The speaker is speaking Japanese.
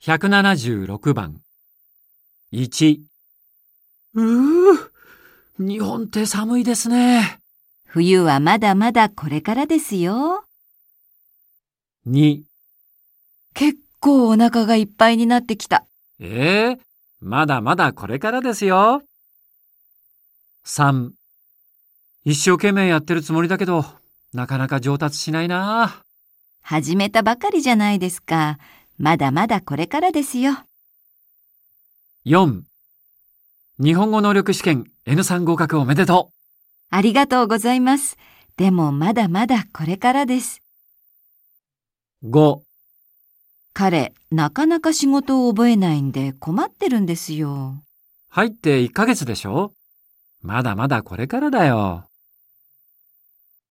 176番。1。うぅ、日本って寒いですね。冬はまだまだこれからですよ。2。結構お腹がいっぱいになってきた。ええまだまだこれからですよ。3。一生懸命やってるつもりだけど、なかなか上達しないな。始めたばかりじゃないですか。まだまだこれからですよ。4。日本語能力試験 N3 合格おめでとありがとうございます。でもまだまだこれからです。う。5。彼、なかなか仕事を覚えないんで困ってるんですよ。入って1ヶ月でしょ？まだまだこれからだよ。